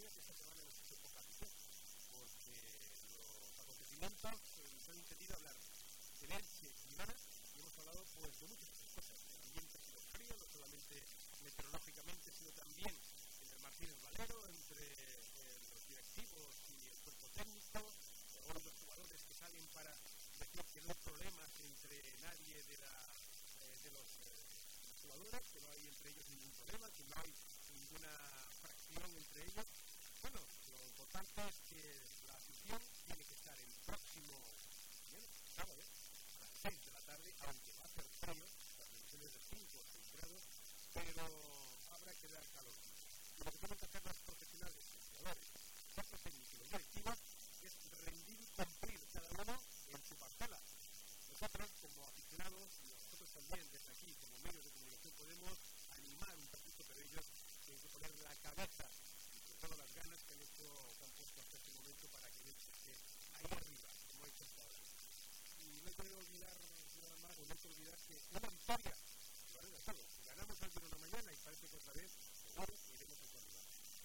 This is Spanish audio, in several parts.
días esta semana en los tiempos rápidos, porque los acontecimientos eh, nos han impedido hablar de Elche y hemos hablado pues, de muchas otras cosas, del ambiente frío, no solamente meteorológicamente, sino también en el Martínez Valero, entre eh, los directivos y el cuerpo técnico, eh, algunos los jugadores que salen para decir que no hay problemas entre nadie de, la, eh, de los jugadores, que no hay entre ellos ningún problema, que no hay ninguna fracción entre ellos, bueno, lo importante es que la afición tiene que estar el próximo bien, sábado a las 6 de la tarde, aunque va a hacer frío, las dimensiones de 5 o 6 grados, pero habrá que dar calor. Y lo que tienen que hacer los profesionales, los jugadores, los técnicos y los directivos es rendir y cumplir cada uno en su parcela. Nosotros, como aficionados, y nosotros también desde aquí, como medios de comunicación, podemos animar un poquito, pero ellos tienen que poner la cabeza todas las ganas que han hecho, que puesto hasta este momento para que el hecho esté ahí arriba, como he hecho ahora. Y no he podido olvidar nada más, no he podido olvidar que una victoria, vale de todo, ganamos al una mañana y parece que otra vez, seguro, iremos a arriba.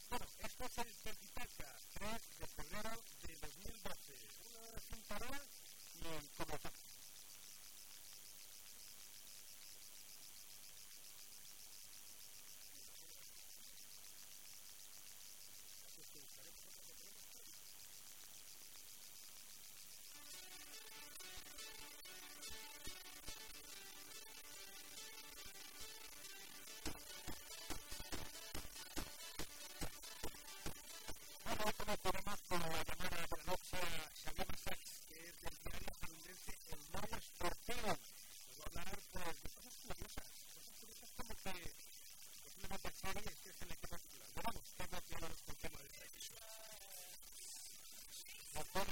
Bueno, esto es el Pertipalca, 3 de febrero de 2012, una hora sin parar y como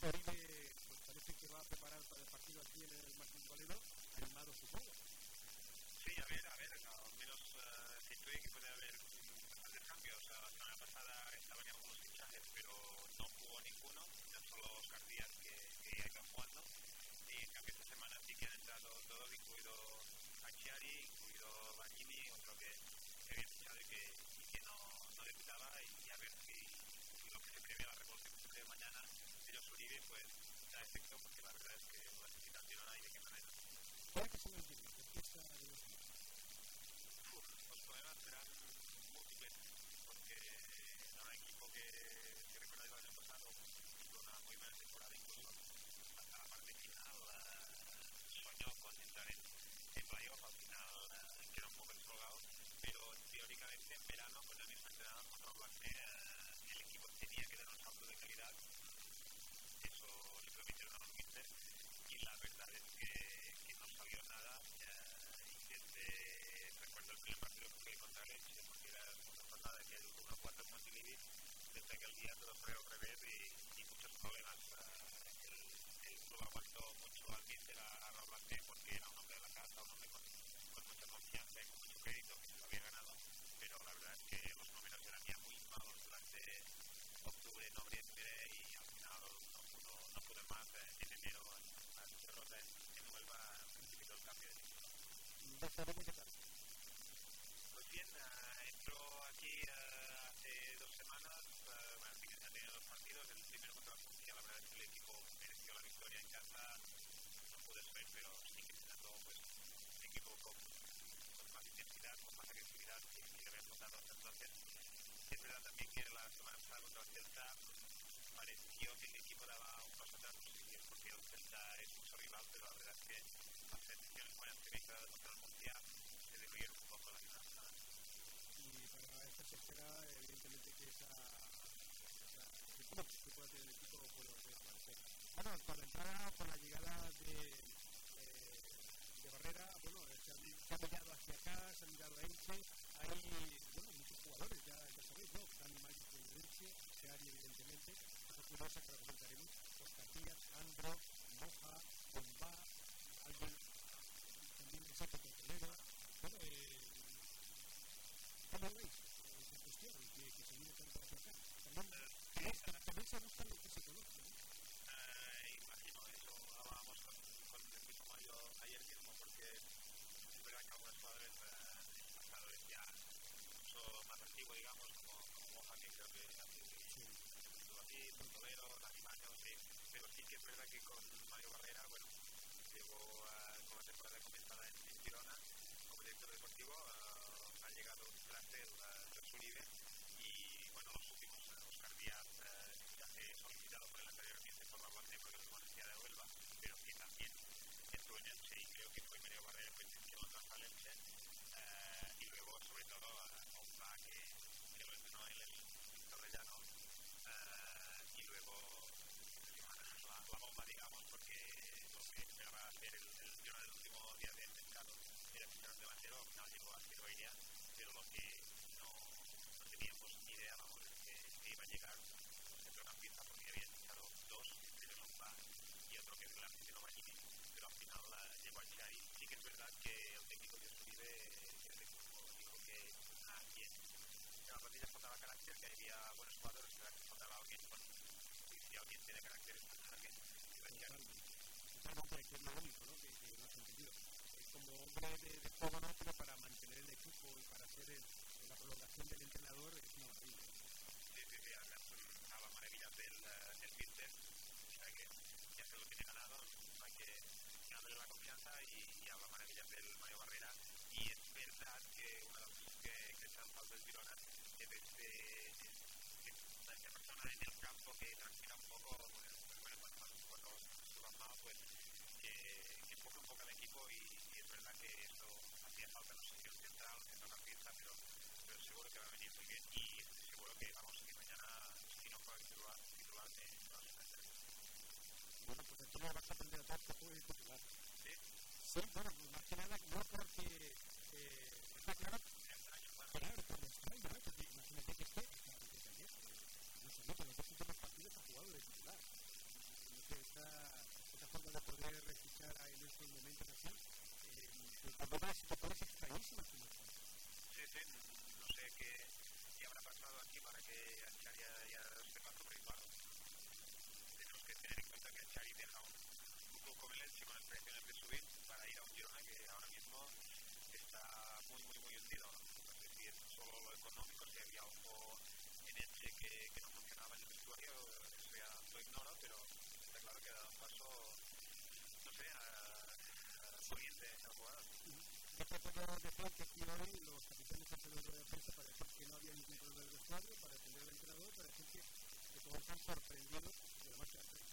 soy de Pues bien, uh, entro aquí uh, hace dos semanas, uh, bueno, sí que ya tenido dos partidos, el primero contra la Murcia, la verdad es que el equipo mereció la victoria en casa, no pude ser, pero sí que siendo pues, un equipo con, con, más intensidad, con más agresividad que, que había votado hasta entonces. Es verdad también que la semana pasada contra el Celta pareció que el equipo daba un paso atrás, porque el Celta es mucho rival, pero la verdad es que las sensaciones buenas que me he quedado contra el Murcia se diluyeron un poco la semana pasada. Y para esta se espera, evidentemente, que esa, que pueda tener el equipo pueda desaparecer. Bueno, por la entrada, por la llegada de, eh, de Barrera, bueno, se ha, se ha mirado hacia acá, se ha mirado a Elche, hay bueno, muchos jugadores, ya, ya sabéis, ¿no? Dani Mayo de Elche, Seari, evidentemente, esa curiosa que representaremos, Oscar Díaz, Andro, Moja, Bomba, alguien también exacto Controlero. Bueno, eh, ¿cómo veis esa cuestión que, que se viene tanto hacia acá? También, eh, también se lo que se. Eh, imagino eso, hablábamos con, con el mismo Mario ayer mismo, porque es verdad que algunos jugadores eh, el pasado es ya mucho más antiguo, digamos, como, como Moja, que creo que hace Sí. estuvo aquí, Portolero, Dani Maño, sí, pero sí que es verdad que con Mario Barrera, bueno, llegó con la temporada comenzada en, en Girona como director deportivo, uh, ha llegado él uh, Jesús Uribe y bueno, los últimos, uh, Oscar Díaz, uh, ya se solicitado por el anterior ambiente por la Blanca porque lo conocía de Huelva, pero que también Elche y creo que fue Mario Barrera el que al Elche uh, y luego sobre todo uh, Opa que, que lo entrenó en el Torrellano uh, y luego la, la bomba digamos porque lo que esperaba hacer el, el del último día de mercado era fichar un delantero, al final llegó a Ciroiria pero lo que faltaba carácter, que había buenos jugadores, pero que faltaba alguien con alguien tiene carácter, es una que que es lo único, ¿no? Que, no has entendido. Como hombre de, juego, no, pero para mantener el equipo y para hacer la prolongación del entrenador es una maravilla. Sí, sí, sí, además una maravilla del, eh, del Pinter. O sea que ya sé lo que tiene ganado, hay que ganarle la confianza y, y habla maravillas del Mario Barrera. Y es verdad que una de las cosas que, que están falta es Girona que desde una de persona en el campo que transpira un poco, pues, bueno, cuando, cuando, suban más, pues que poco un poco al equipo y, y, es verdad que eso hacía falta, no sé si el central, centro campista, pero, pero seguro que va a venir muy bien y seguro que vamos a mañana, si no juega titular, titular, eh, vamos a hacer. Bueno, pues entonces vas a aprender a todo que tú eres titular. Sí. Sí, bueno, pues más que nada, no porque eh, está claro, pero, pero extraño, ¿eh? No sé, esta, esta forma de poder escuchar en estos momentos así, eh, cuando las situaciones extrañísimas nos pasan. Sí, sí, no sé qué, qué habrá pasado aquí para que Chari haya este paso, pero claro, tenemos que tener en cuenta que Chari deja un, club como el con aspiraciones de subir para ir a un Girona que ahora mismo está muy, muy, muy hundido. ¿no? si es solo lo económico, si había algo en Elche que, que no funcionaba en el vestuario, eso ya lo ignoro, pero está claro que ha dado un paso, no sé, a, a corriente al jugador. Yo te puedo decir que aquí hoy los capitanes de prensa para decir que no había ningún problema del vestuario, para defender al entrenador, para decir que, que todos están sorprendidos de la marcha de tres.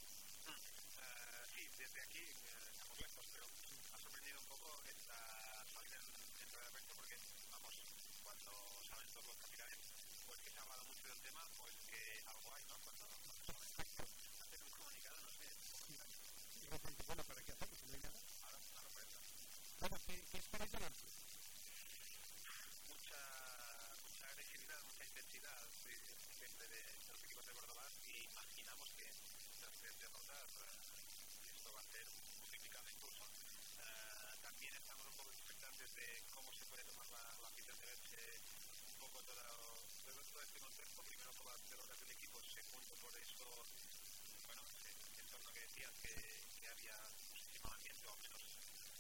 Uh, sí, desde aquí estamos lejos, pero ha sorprendido un poco esta salida en, rueda de prensa porque, vamos, cuando saben todos los capitanes, pues que se ha hablado mucho del tema, pues que algo hay, ¿no? Cuando, cuando saben hacer un comunicado, no sé, Bueno, ¿para qué hacerlo si no hay nada? ahora. Bueno, ¿qué, qué esperáis del Elche? Mucha, mucha agresividad, mucha intensidad siempre de, de los equipos de Córdoba y imaginamos que tras tres derrotas uh, esto va a ser multiplicado incluso. Uh, también estamos un poco expectantes de cómo se puede tomar la, la de Elche un poco todo, todo, este contexto, primero por las derrotas del equipo, segundo por eso, bueno, ese entorno que decías que, que había mal ambiente o al menos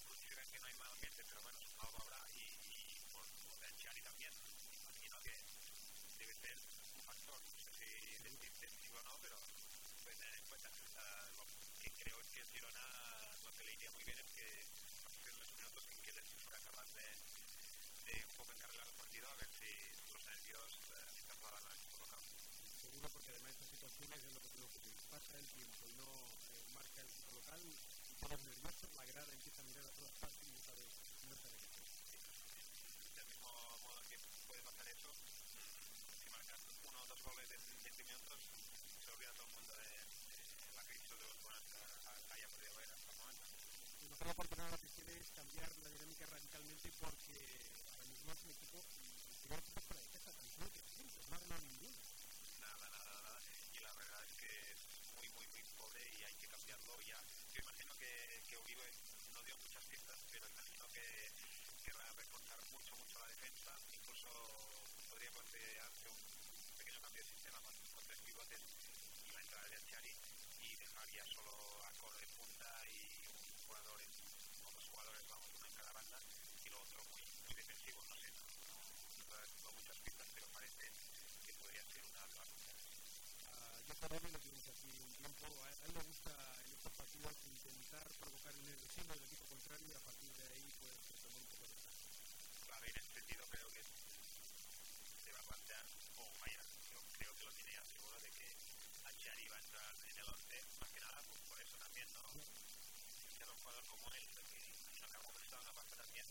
consideran que no hay mal ambiente, pero bueno, algo habrá y, y por, el Chari también, imagino que debe ser un factor, no sé si decir sí o no, pero pueden tener en cuenta. Uh, lo que creo es que el Girona lo que le iría muy bien es que a los minutos en que Elche fuera capaz de, de un poco encarrilar el partido a ver si los nervios uh, se trasladan al equipo local. Seguro, porque además estas situaciones es lo que que pasa el tiempo y no eh, marca el local, todos nerviosos, la grada empieza a mirar a todas partes y no sabe, no sabe qué hacer. Del mismo modo que puede pasar eso, si marcas uno o dos goles en 20 minutos, se olvida todo el mundo de, la crisis de los buenos que haya podido ver hasta el momento. Y mejor oportunidad que quiere es cambiar la dinámica radicalmente porque ahora mismo es un equipo, el primer equipo para defensa, tan solo 300, no ha ganado ninguno. Nada, nada, nada. Y la verdad es que muy, muy, muy pobre y hay que cambiarlo ya. Yo imagino que, que Uribe no dio muchas pistas, pero imagino que querrá reforzar mucho, mucho la defensa. Incluso podría considerarse un pequeño cambio de sistema con, con tres pivotes y la entrada de Chari y dejar ya solo a Coro punta y un jugador o dos jugadores, vamos, uno en cada banda y lo otro muy, muy defensivo. No sé, no, no, no muchas pistas, pero parece que podría ser una de yo también lo tuvimos aquí un tiempo. A, a él le gusta en estos partidos intentar provocar el nerviosismo del equipo contrario y a partir de ahí pues tomar un poco de ventaja. Claro, y en ese sentido creo que se va a plantear, o vaya, yo creo que lo tiene ya seguro de que Achari va a entrar en el 11, más que nada pues por eso también, ¿no? Ser un jugador como él, que que ha conversado una parte también,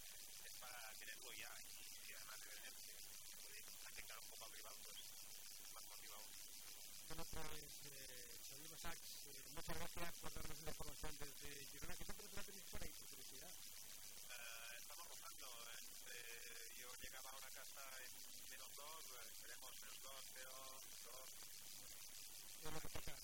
es para tenerlo ya y si además de ver que puede afectar un poco al rival, pues más motivado. Bueno, pues, eh, Basac, eh, muchas gracias por darnos la información desde Girona. ¿Qué temperatura tenéis por ahí, por curiosidad? Uh, estamos rozando. Eh, yo llegaba a una casa en menos 2, eh, esperemos menos 2, 0, 2. Es lo que toca.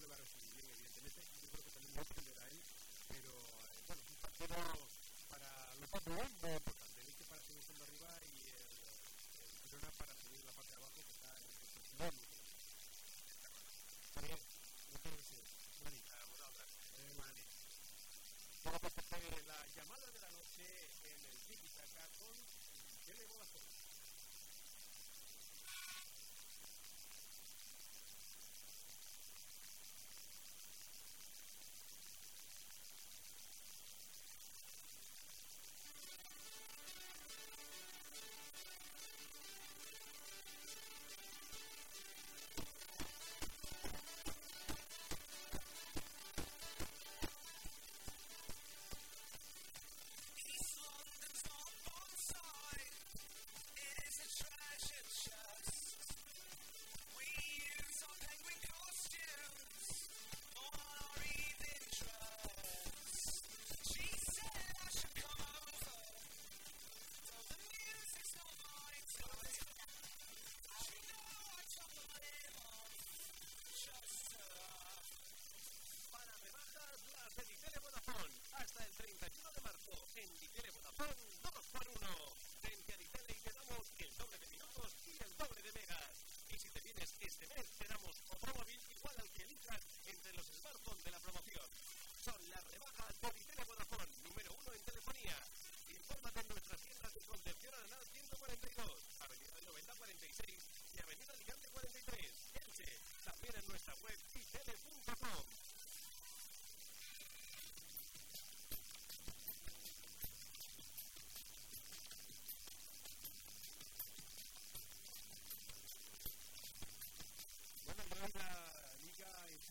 lo va a recibir bien, evidentemente. Yo creo que también lo entenderá él. Pero eh, bueno, un partido para los dos muy importante. El para seguir estando arriba y el, Girona para seguir la parte de abajo que está en el posición. Está bien, no quiero decir. Mani, eh, Mani. Vamos a la llamada de la noche en el Tiki Taka con Tele Boazón.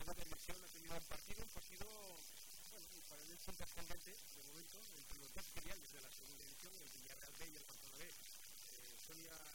esa dimensión ha tenido el partido, un partido, bueno, para el intercambiante, de momento, entre los dos filiales de la segunda división, el Villarreal B y el Barcelona B. Eh, Sonia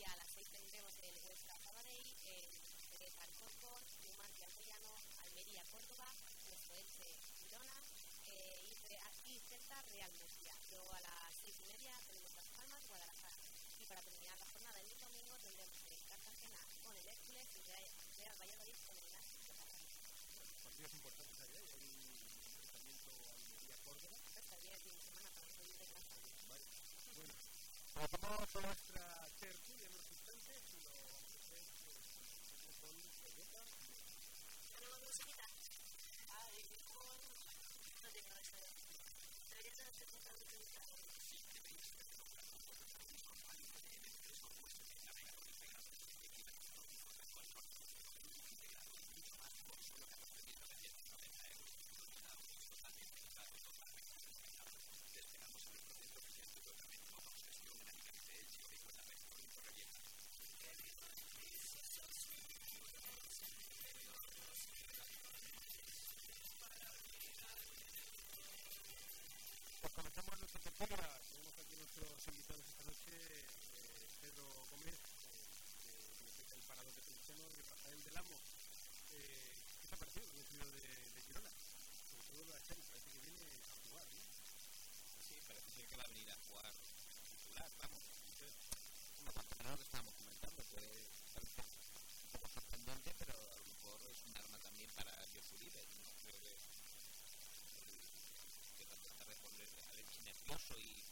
y a las 6 tendremos el Huesca Sabadell, eh, el Sanford, Numancia Artellano, Almería Córdoba, Oeste Girona, eh, y Celta Real Murcia. Luego a las 6 y media tenemos Las Palmas, Guadalajara. Y para terminar la jornada el domingo tendremos el Cartagena con el Hércules y Real Valladolid con el Nastic Partidos importantes ayer, ¿eh? hay un enfrentamiento Almería-Córdoba. Está pues bien, fin de semana para los de Vale, Bueno, retomamos nuestra tertulia. proximidade. Ah, ele ficou no debate. Três anos tentando acreditar. actually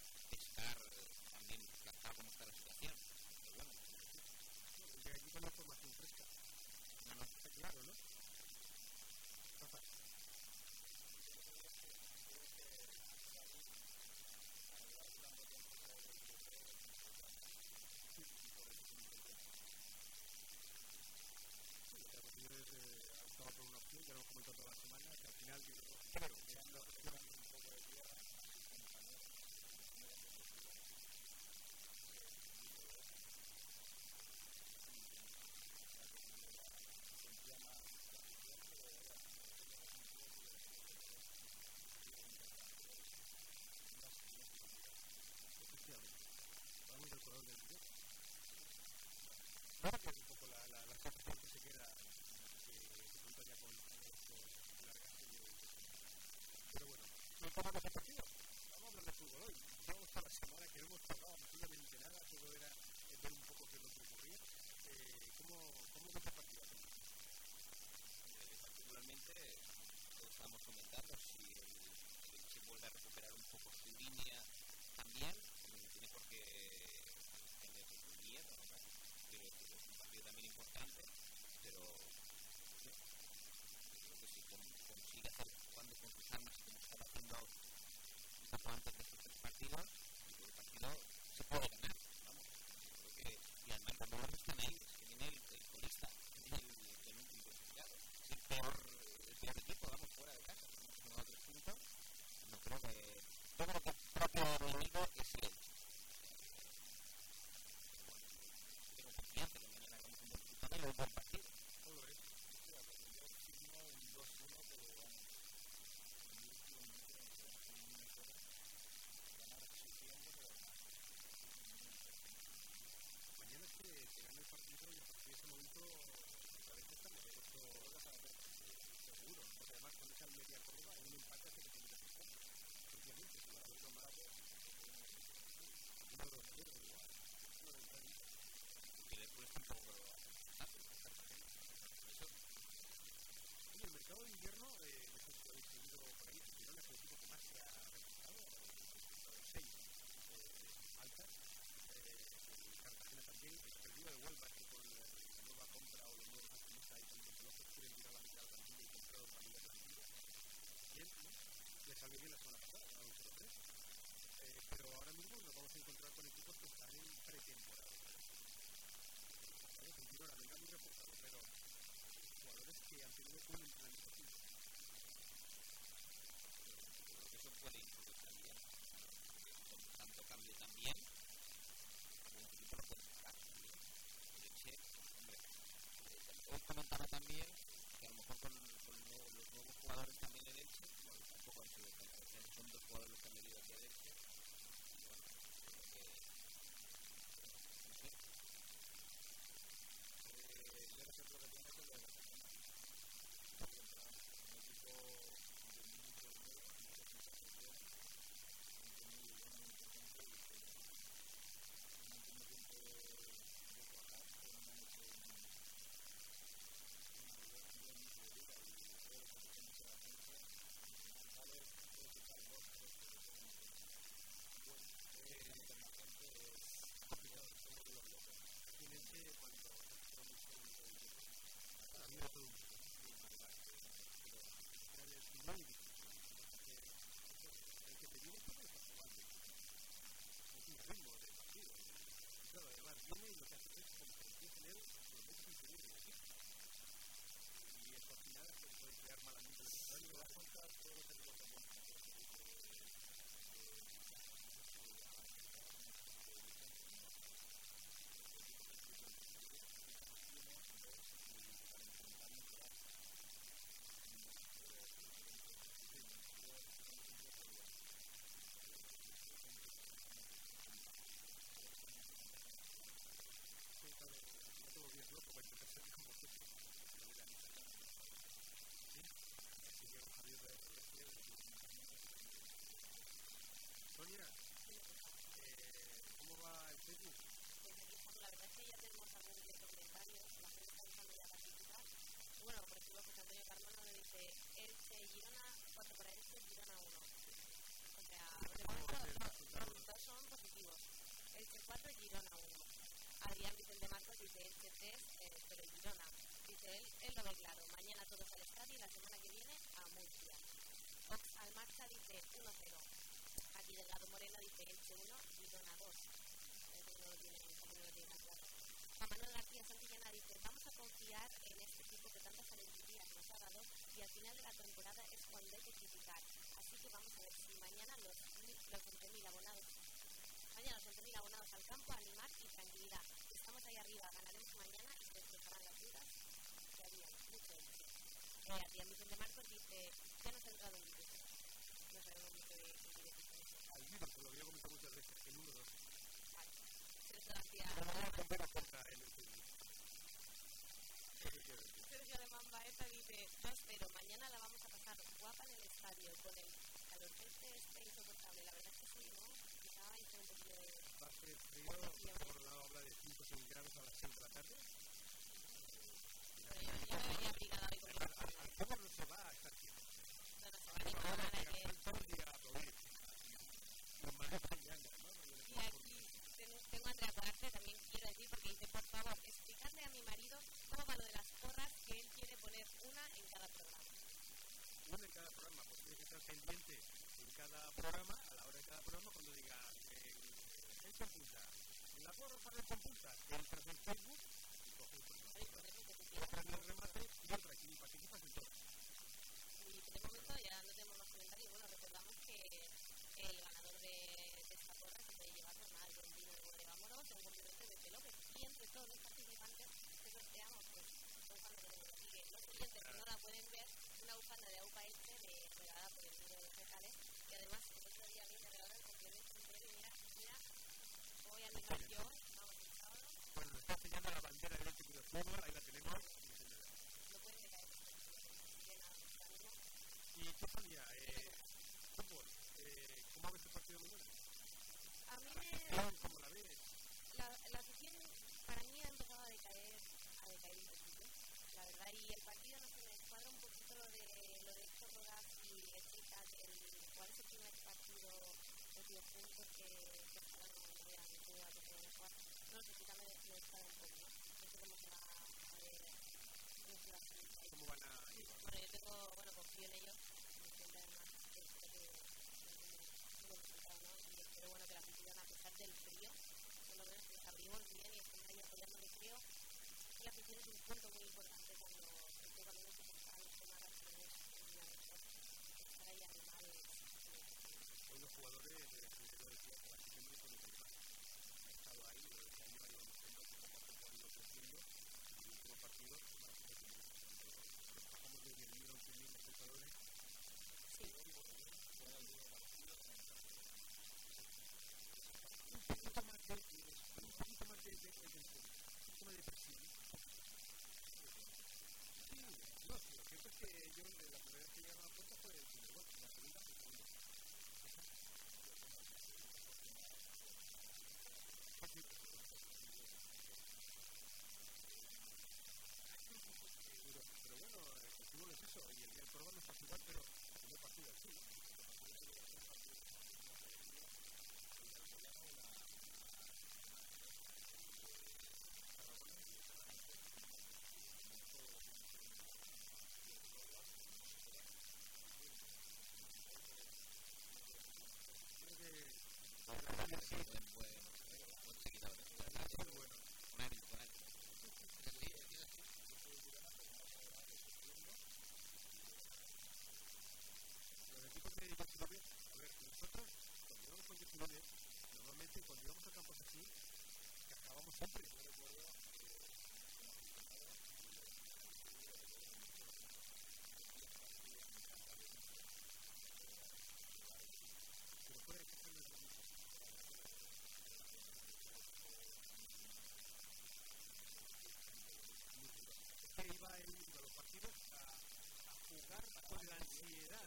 jugar con la ansiedad.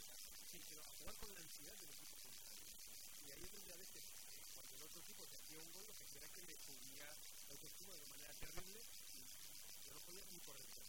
Sí, pero a jugar con la ansiedad del equipo contrario. Y ahí es donde a veces, cuando el otro equipo te hacía un gol, lo que era que le subía la autoestima de una manera terrible y yo no podía ni correr.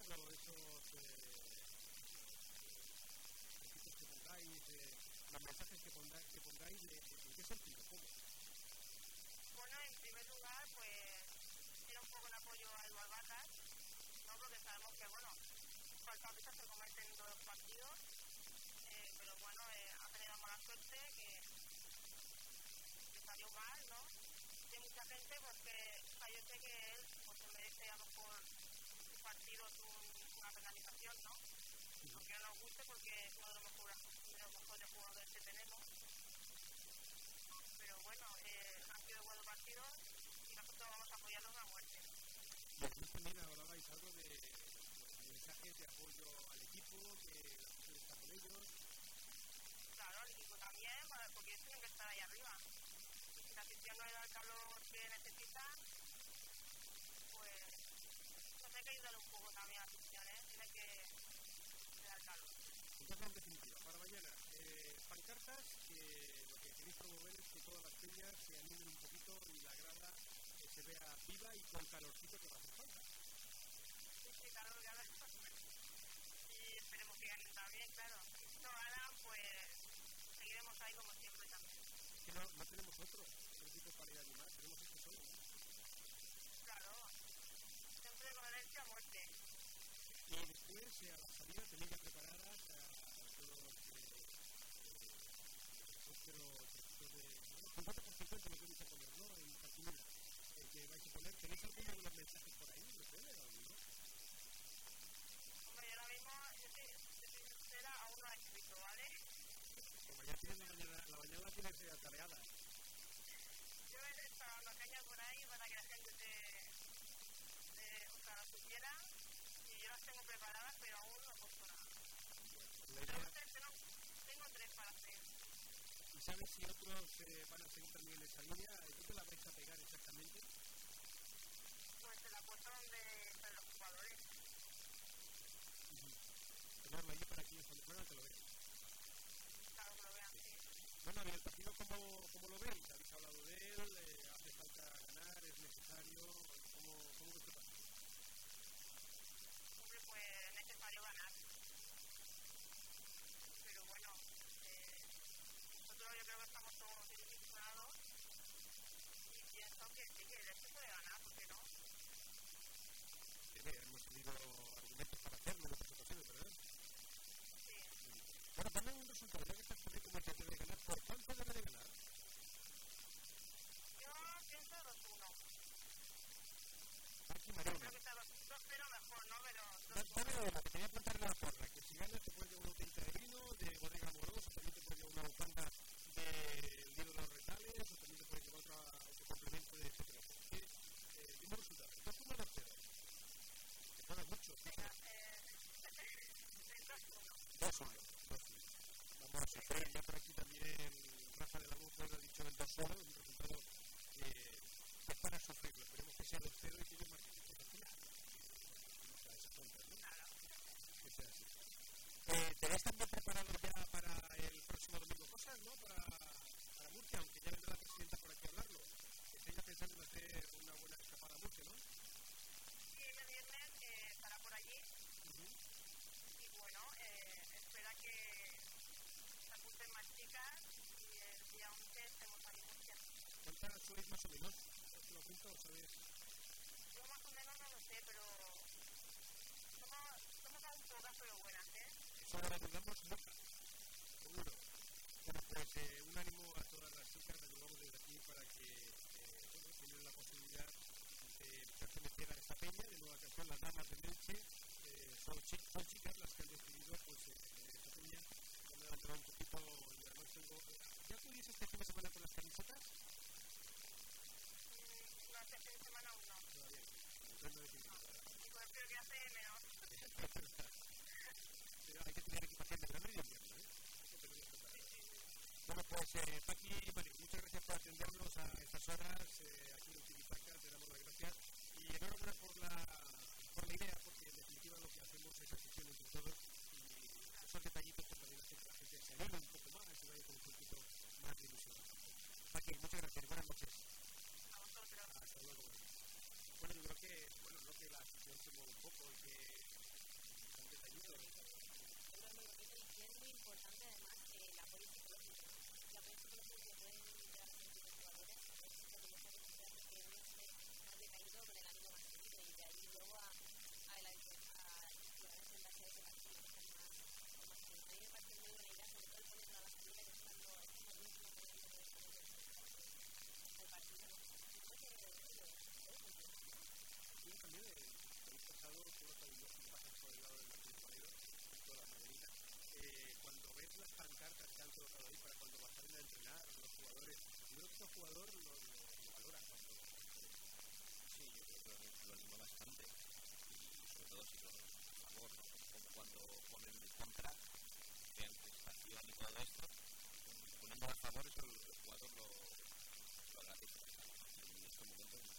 Esas, o esos eh, que pongáis, eh, los mensajes que pongáis, que pongáis de, ¿en qué sentido? ¿Cómo? Bueno, en primer lugar, pues era un poco en apoyo a Eduardo Vacas, ¿no? Porque sabemos que, bueno, falta veces se cometen en todos los partidos, eh, pero bueno, eh, ha tenido mala suerte que, que salió mal, ¿no? Y hay mucha gente, porque o sea, yo sé que él pues, se merece a lo mejor su partido un- una penalización, ¿no? Aunque no nos guste porque es uno de los mejores, de los mejores jugadores que tenemos pero bueno, eh, han sido buenos partidos y nosotros vamos a apoyarlos a muerte. Y además también hablabais algo de mensajes de apoyo al equipo, que la afición está con ellos. Claro, el equipo también, porque ellos tienen que estar ahí arriba. Si la afición no le da el calor que necesita, que ayudarle un poco también a la afición, ¿eh? Tiene que dar calor. Entonces, en definitiva, para mañana, eh, pancartas, que lo que queréis promover es que todas las peñas se animen un poquito y la grada eh, se vea viva y con calorcito que va a hacer falta. Sí, sí, claro, ya ves. Y esperemos que ganen también, claro. Si no ganan, pues seguiremos ahí como siempre también. Que no, no tenemos otro, otro equipo para ir a animar, tenemos este solo. ¿no? Claro, a muerte. Y después, eh, a la salida, tenéis ya preparadas a los eh, eh, 50 por 50 lo que vais a poner, ¿no? En cartulina. Que vais a poner, ¿tenéis alguno de los mensajes por ahí? ¿Lo puede o no? Hombre, ahora mismo, yo sincera, aún no escrito, ¿vale? Como ya tienes la mañana, la mañana la tienes atareada. Yo lo y yo las tengo preparadas, pero aún no he puesto nada. Tengo tres, tengo, tengo tres para hacer. ¿Y sabes si otros eh, van a seguir también en esa línea? ¿Dónde la vais a pegar exactamente? Pues en la puerta donde están los jugadores. Tenerlo allí para que cuando fueran que lo vean. Claro que lo vean, sí. Bueno, ¿y el partido cómo, cómo lo veis? ¿Habéis hablado de él? Eh, ¿Hace falta ganar? ¿Es necesario? ¿Cómo, cómo ves este Yelder se puede ganar, ¿por qué no? Sí, hemos tenido argumentos para hacerlo ¿verdad? Sí. Bueno, un resultado, ya que estás poniendo como que ganar, ¿por cuánto debe de ganar? Yo pienso 2-1. Aquí, Creo que está 2-0 mejor, ¿no? Pero... Que la porra, que si ganas te puede llevar Vamos a sufrir. Ya por aquí también Rafa de la Voz ha dicho el 2-1, un resultado que es para sufrirlo. Esperemos que sea 2-0 y que ellos marquen tontas, ¿no? Que sea así. Eh, ¿Te ves también preparado ya para el próximo domingo cosas, no? Para Murcia, aunque ya vendrá la presidenta por aquí a hablarlo. Estoy ya pensando en hacer una buena escapada a Murcia, ¿no? Sí, el viernes eh, estará por allí y bueno, eh, espera que se apunten más chicas y el día 11 estemos ahí en Murcia. ¿Cuántas sois más o menos? ¿Te lo apunto o sabes? Yo más o menos no lo sé, pero somos, somos aún pocas pero buenas, ¿eh? Eso lo dudamos nunca. Seguro. Bueno, pues eh, un ánimo a todas las chicas, les digamos desde aquí para que eh, tienen la posibilidad de pertenecer a esta peña, de nueva ocasión las damas de Leche, eh, son, chi- son chicas las que han decidido pues eh, esta peña, han levantado un poquito y además tengo... ¿Ya acudís este fin de semana con las camisetas? Mm, No, este fin de semana aún no. Todavía el frío que hace menos. Pero hay que tener equipación de verano y de invierno, ¿eh? Que. Bueno, pues eh, Paqui Mari, muchas gracias por atendernos a estas horas eh, aquí en Utilipaca, te damos las gracias y enhorabuena por la, por la idea, porque en definitiva lo que hacemos es afición entre todos y esos detallitos pues, también hacen que la gente se anime un poco más y vaya con un poquito más de ilusión. Paqui, muchas gracias, buenas noches. Bueno, yo creo que, bueno, creo que la afición se mueve un poco y que que es muy que importante además apoyo psicológico. ¿no? El apoyo psicológico que pueden dar a sentir los jugadores es lo que les hace que uno esté más decaído con el ánimo más subido y de ahí luego a, a, la, a poder enfrentarse a ese partido con más, con más tiempo. A mí me parece muy buena idea, sobre todo el ponerlo a la salida que estando estos últimos momentos de del partido. ¿no? Yo creo que lo puede funcionar. Sí, también el país pasado, tú lo sabes, los que pasan por el lado del Martín Valero, toda la Madrid, eh, cuando ves las pancartas que han colocado ahí para cuando bajan a entrenar los jugadores, yo creo que el jugador lo, lo, lo valora cuando Sí, yo creo que lo anima bastante. Y sobre todo si son a favor, ¿no? como cuando ponen en contra, vean que estación y todo esto, poniendo a favor, eso el, el jugador lo, lo agradece. En estos momentos,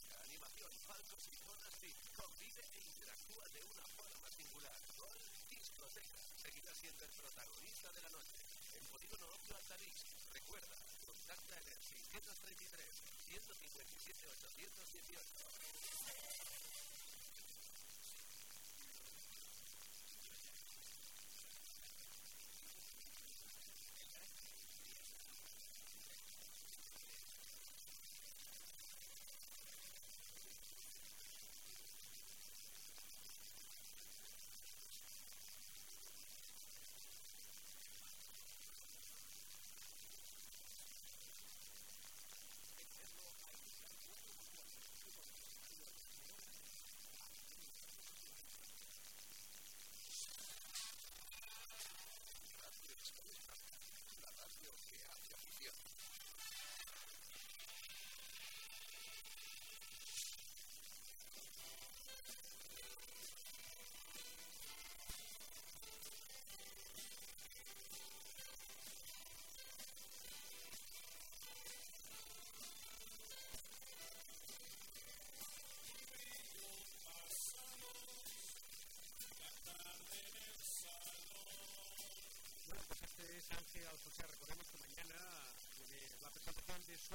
discoteca, animación, palcos y VIP. Convive e interactúa de una forma singular. Gol discoteca. Seguirá siendo el protagonista de la noche. En Polígono Ocio Altavix. Recuerda, contacta en el 633 157 818.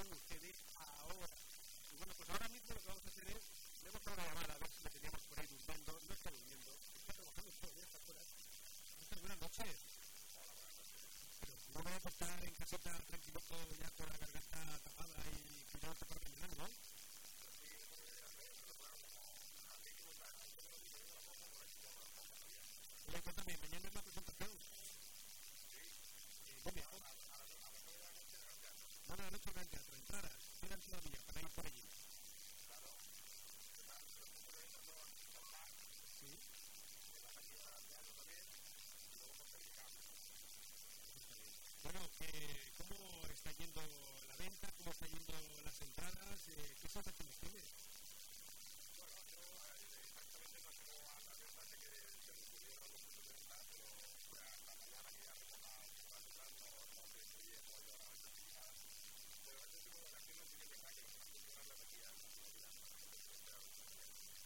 Su CD ahora. Y bueno, pues ahora mismo lo que vamos a hacer es, le hemos dado una llamada a ver si le teníamos por ahí durmiendo. No está durmiendo, está trabajando el día, está fuera. Muchas buenas noches. Pero no me voy a estar en casita tranquilito ya con la garganta tapada y cuidándote para terminar, ¿no? Oye, cuéntame, mañana es la presentación. Eh, dime, ahora. Ahora la noche va a teatro, entradas, quedan todavía para ir por allí. Sí. Bueno, eh, ¿cómo está yendo la venta? ¿Cómo están yendo las entradas? Eh, ¿Qué sensaciones tienes?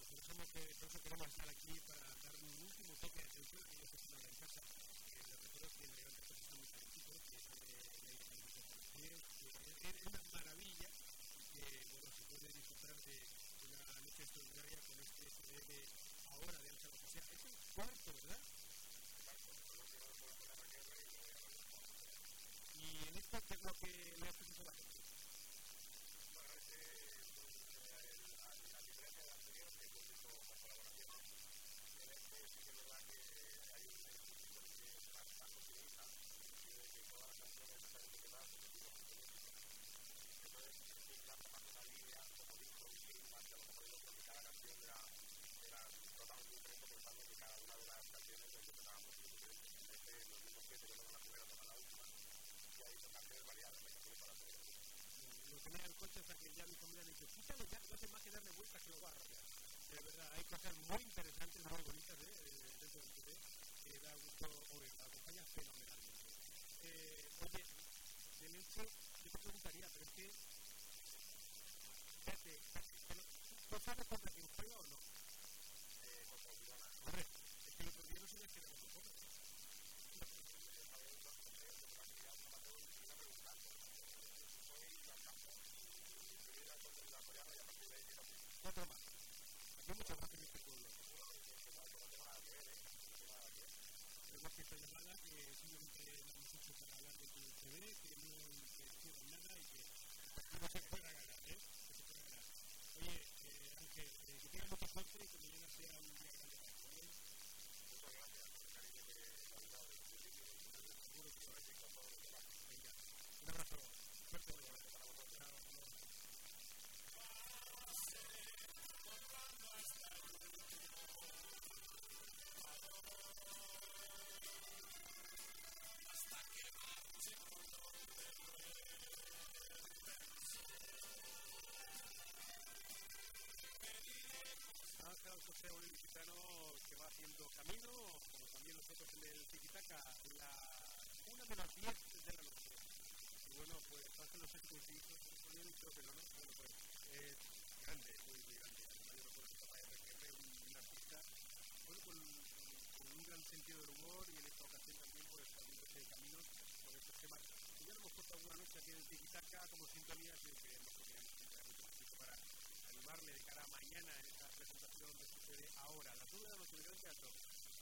Por eso, hemos que- por eso queremos estar aquí para dar un último toque de atención a aquellos que están en casa. Eh, les recuerdo que en León pues están muy calentitos, que sale el aire acondicionado por los pies, que es una maravilla y que bueno, se puede disfrutar de una noche extraordinaria con este CD de ahora de Ángel José. Es el cuarto, ¿verdad? Y en esto, ¿qué es lo que le ha presentado a la gente? lo tenía en el coche hasta que ya mi familia me dice, quítalo ya, no hace más que darle vueltas que lo va a rayar. De verdad, hay cosas muy interesantes, muy bonitas ¿eh? Eh, dentro del CD, que da gusto oír, acompaña fenomenalmente. Eh, oye, de hecho, yo te preguntaría, pero es que, fíjate, ¿tú sabes contra juega o no? Hombre, es que día no que que que mucho para se nada y que no se pueda ganar, ¿eh? No se que tengas que mañana. Muchas gracias, un abrazo. Haciendo camino, como también nosotros en el Tiquitaca, la una menos 10 de la noche. Y bueno, pues hace no sé si coincidís con el dicho, pero no, bueno, pues es grande, muy, muy grande. Yo que para un artista, con, un gran sentido del humor y en esta ocasión también, pues abriéndose caminos por estos temas. Y ya lo hemos puesto alguna noche aquí en el Tiquitaca como sintonía, que creemos que queríamos entrar un poquito para animarle de cara a mañana en esta presentación que sucede ahora. La duda de los del teatro.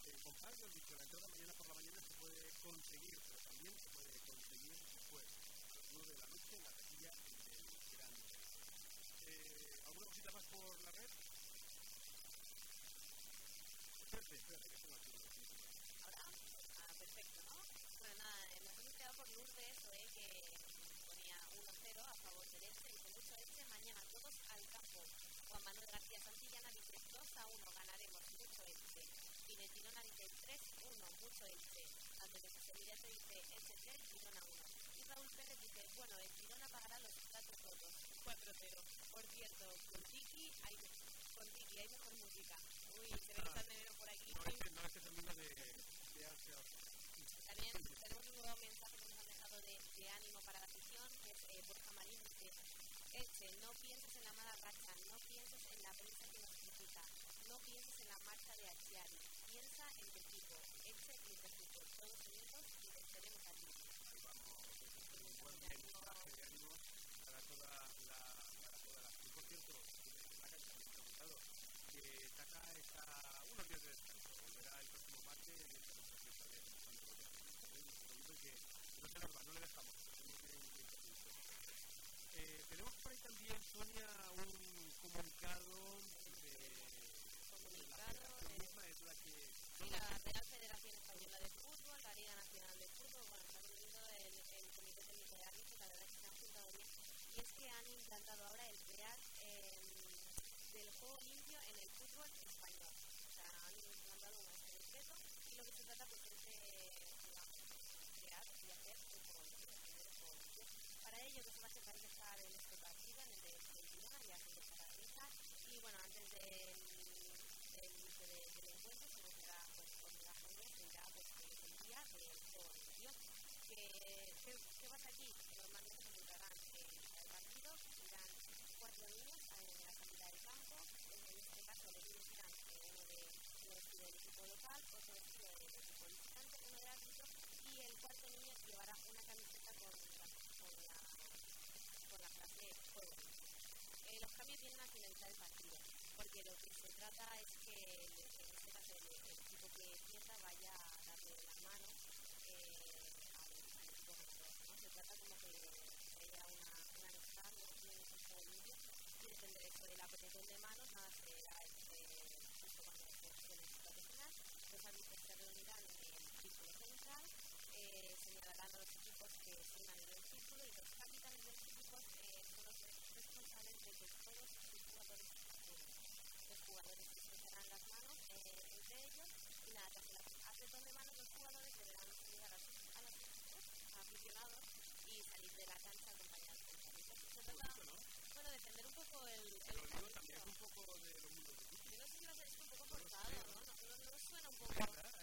Eh, compadre, han dicho, la entrada mañana por la mañana se puede conseguir, pero también se puede conseguir después, a las 9 de la noche, en la taquilla del Gran eh, ¿Alguna cosita más por la red? Espérate, espérate, que tengo aquí Ahora, ah, perfecto, ¿no? Bueno, nada, eh, nos hemos quedado por Lourdes, ¿eh? que ponía 1-0 a favor del con este, mañana todos al campo. Juan Manuel García Santillana dice 2 a 1, ganaremos mucho este. Pinetirona dice 3-1, mucho este. Antes de José Miguel dice ST, Girona 1. Y Raúl Pérez dice, bueno, el Girona pagará los platos rotos, 4-0. Por cierto, con Tiki hay, con Tiki hay mejor música. Uy, se ve que están por aquí. No, es que, no, es que amigo de, de Asia. También tenemos un nuevo mensaje que nos han dejado de, de ánimo para la afición, que es eh, Borja Marín, dice, Eche, no pienses en la mala racha, no pienses en la prensa que nos critica, no pienses en la marcha de Achiari, piensa en tu equipo, Eche Club de Fútbol, todos unidos y venceremos allí. Vamos, un buen mensaje Taca está unos días de descanso, volverá el próximo martes y esta es nuestra fiesta de que no se larga, no le dejamos, eh, tenemos por ahí también, Sonia, un comunicado de, comunicado la misma es la que... La Real Federación Española de Fútbol, la Liga Nacional de Fútbol, bueno, está poniendo el, el Comité Técnico de Árbitros, la verdad es que se han juntado bien, y es que han implantado ahora el crear eh, del juego limpio en el fútbol español. O sea, han implantado un decreto y lo que se trata pues es de crear y hacer juego limpio. Para ello, que se va a separar estar en este partido, en el de Girona, ya se empezará a realizar, y bueno, antes del, del inicio de, del encuentro se conocerá pues, con la se dirá pues, el día del juego limpio. ¿Qué, qué, ¿Qué pasa aquí? Normalmente se encontrarán en el partido, irán cuatro niños en este caso los equipo local, otro y el cuarto niño una camiseta con la, con la, con la frase juego. Eh, los cambios vienen a finalizar el partido, porque lo que se trata es que el, este equipo que pierda vaya a darle la mano eh, al. Se trata como que haya una, una amistad, ¿no? un equipo limpio, y depende de de la protección de manos, nada se da este, justo cuando se el final, los árbitros se reunirán en el círculo central, eh, señalarán a los equipos que firman en el círculo y los capitanes de los equipos eh, son los responsables de que todos sus jugadores actúen. Los jugadores cruzarán las manos eh, entre ellos y nada, tras el apretón de manos los jugadores deberán llegar a, sus, a los aficionados y salir de la cancha acompañados por los árbitros. Bueno, defender un poco el, el digo camino. también es un poco de los mundos de Yo no sé si ser esto un poco forzado, ¿no? No, no, no suena un poco...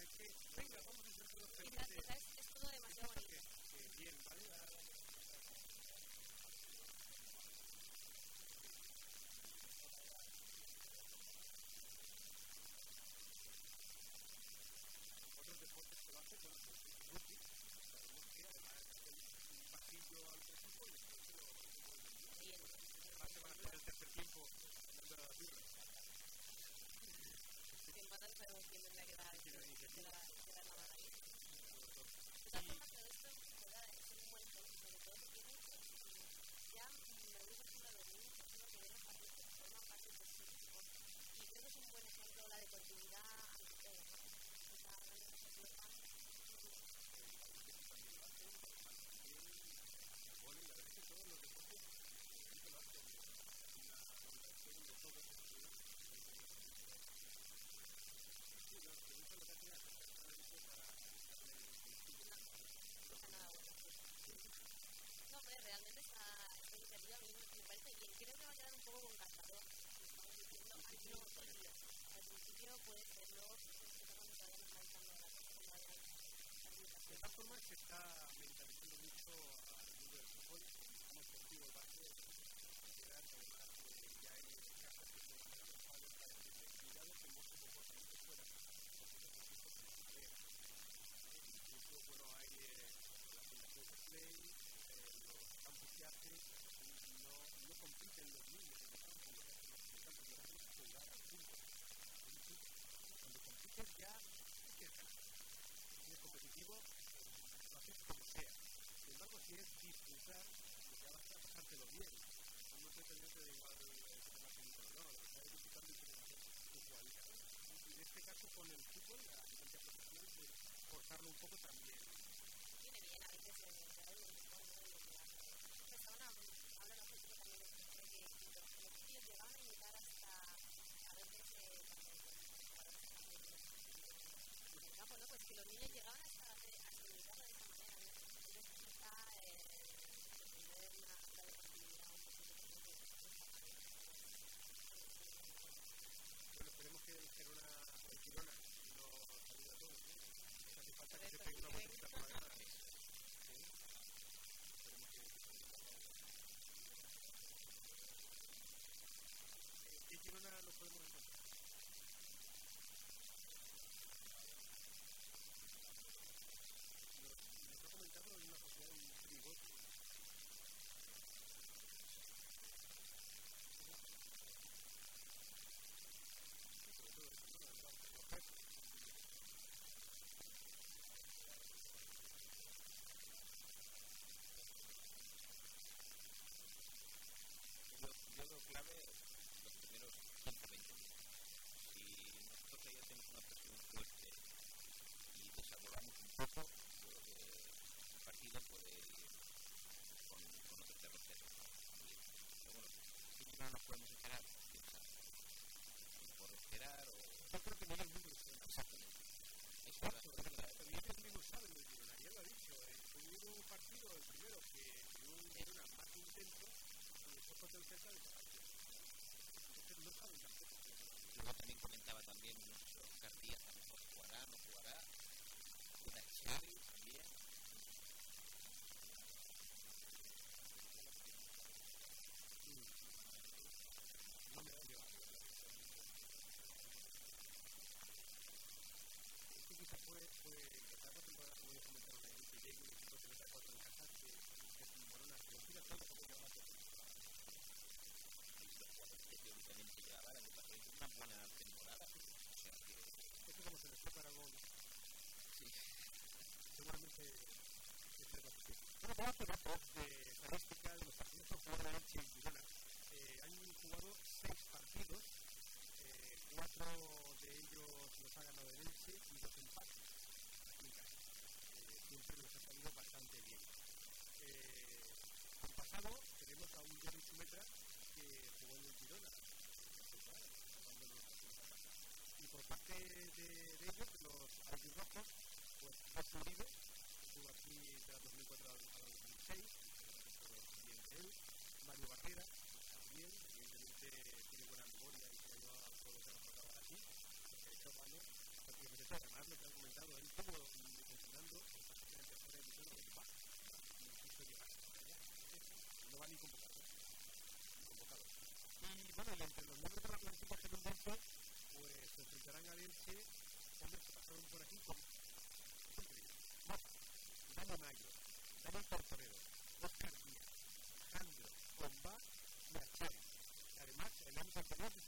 además, el año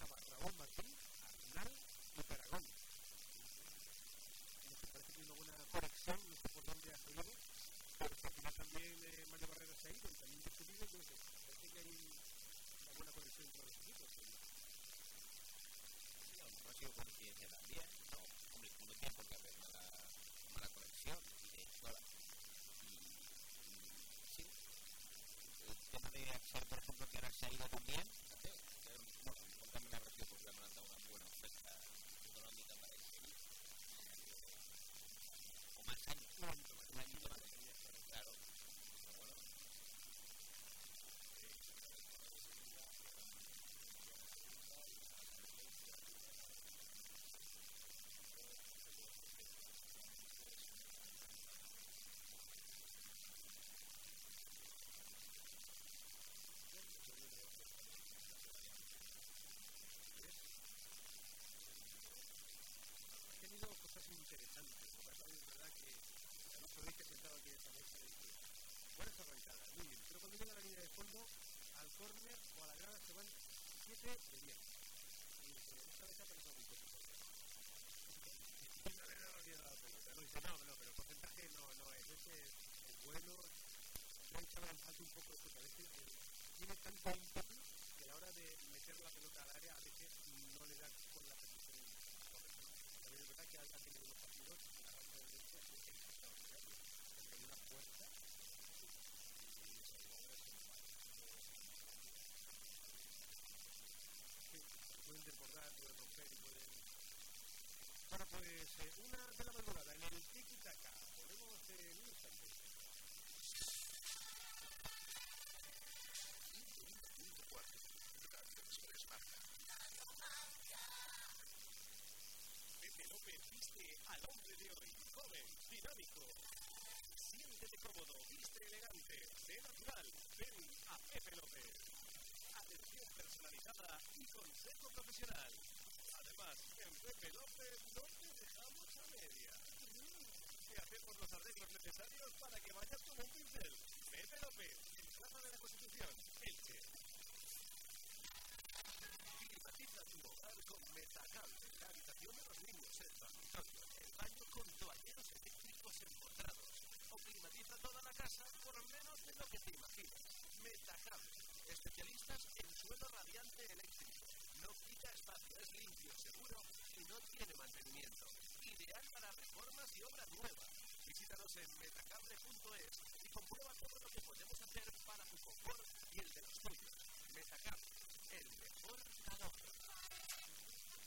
lo que te imaginas. Metacable, especialistas en suelo radiante eléctrico. No quita espacio, es limpio, seguro y no tiene mantenimiento. Ideal para reformas y obras nuevas. Visítanos en metacable.es y comprueba todo lo que podemos hacer para tu confort y el de los tuyos. Metacable, el mejor calor.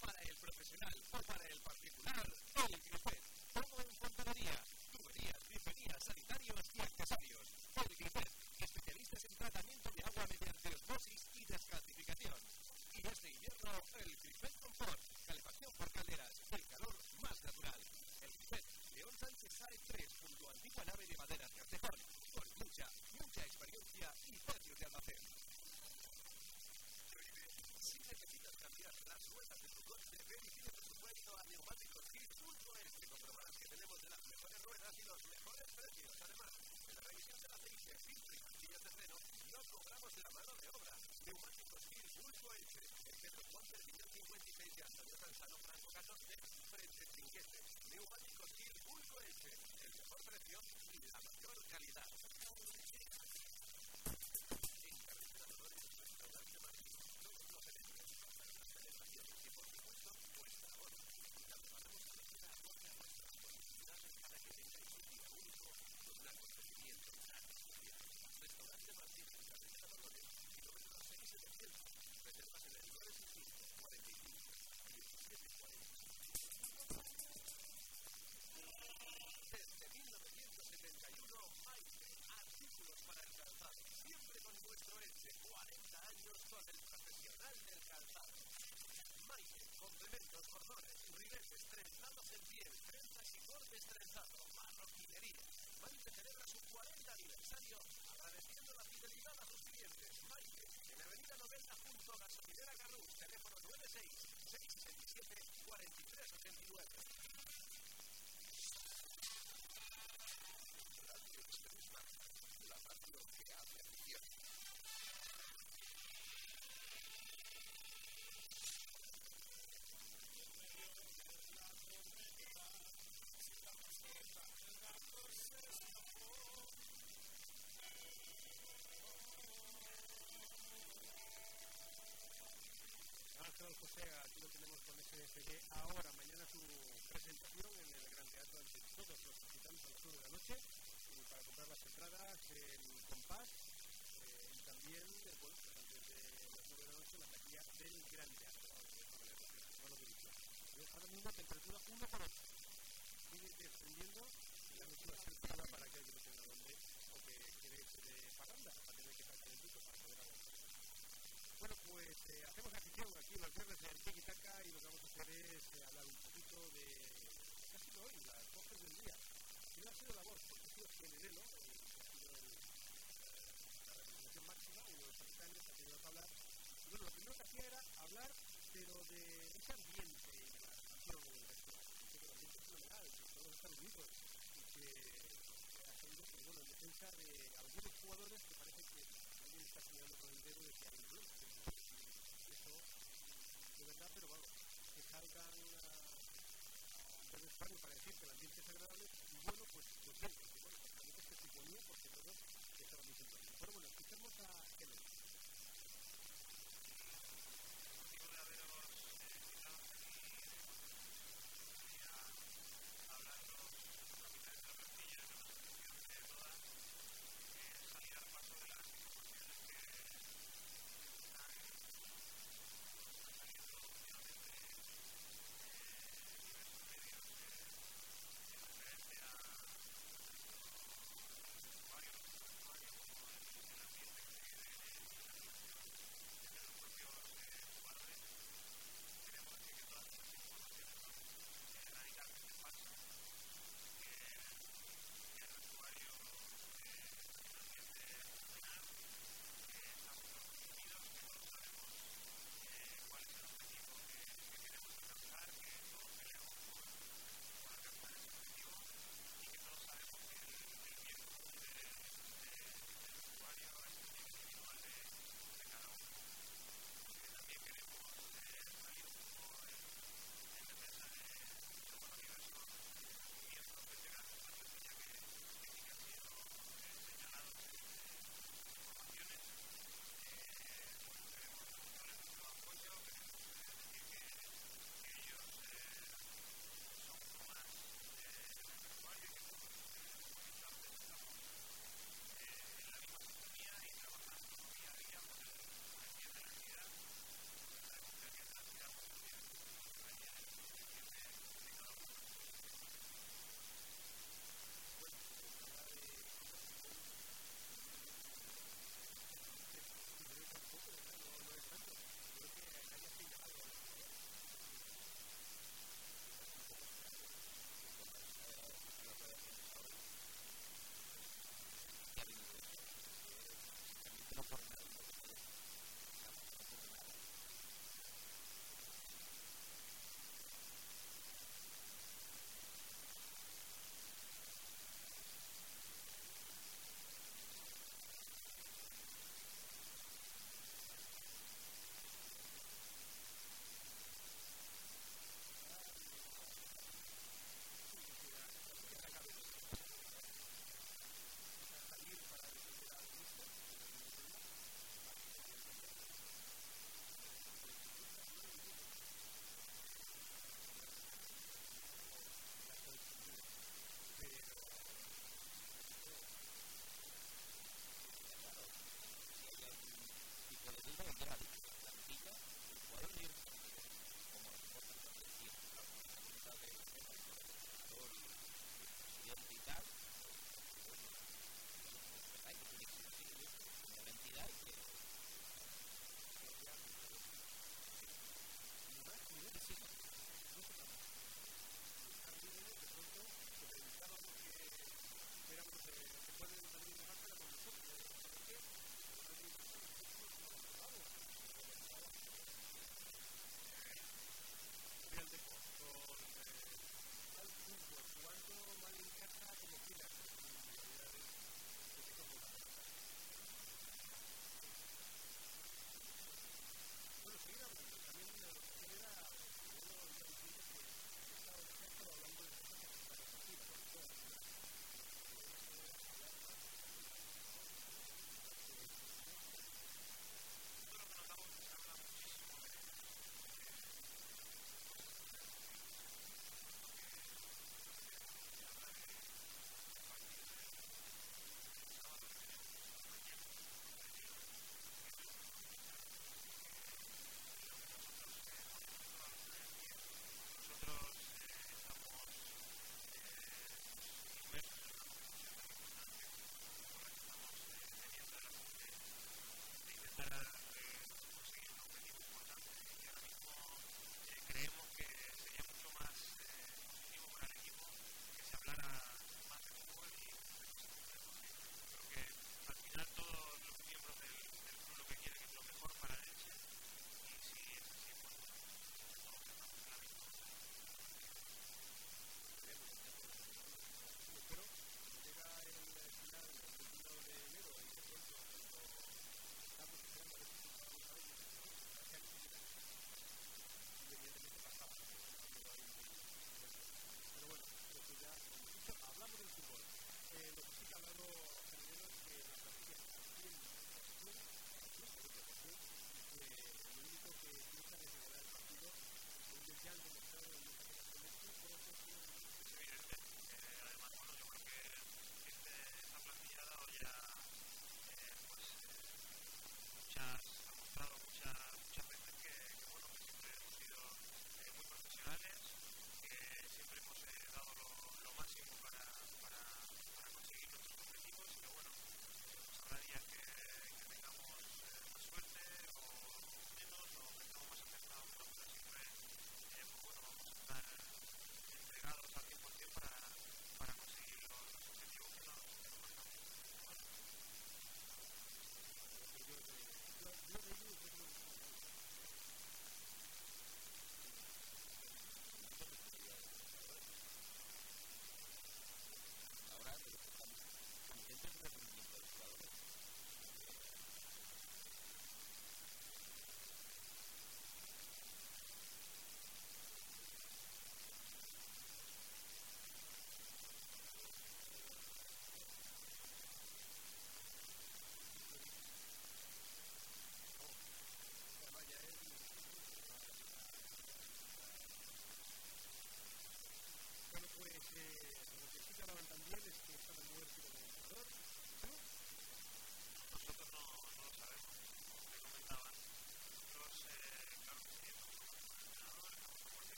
Para el profesional o para el particular, José, aquí lo tenemos con SFG ahora, mañana su presentación en el Gran Teatro ante todos los visitantes a las 9 de la noche. Y para comprar las entradas en Compás eh, y también, eh, bueno, pues antes de las 9 de la noche la taquilla del Gran Teatro. Ahora mismo temperatura 1 por 8. Sigue descendiendo y la noche va a ser para para aquel que no tenga dónde o que quiere irse de parranda para tener que estar calentito para poder aguantar. Bueno, pues eh, hacemos en los viernes en Tiki Taka y lo que vamos a hacer es eh, hablar un poquito de casi hoy, las voces del día. Si no ha sido la voz, porque ha sido Generelo, eh, ha sido el, eh, la representación máxima, uno de los capitanes ha tenido que hablar. Y bueno, lo primero que hacía era hablar, pero de ese ambiente en la canción, en el restaurante. Que el ambiente es fenomenal, que todos están unidos y que, que ha sido, pues bueno, en defensa de algunos jugadores que parece que alguien está señalando con el dedo de que hay un gol. Verdad, pero vamos, que salgan a, a España para decir que el ambiente es agradable y bueno, pues, pues bien, porque bueno, también es testimonio porque todos estaban sintonías. Pero bueno, escuchemos a Helen.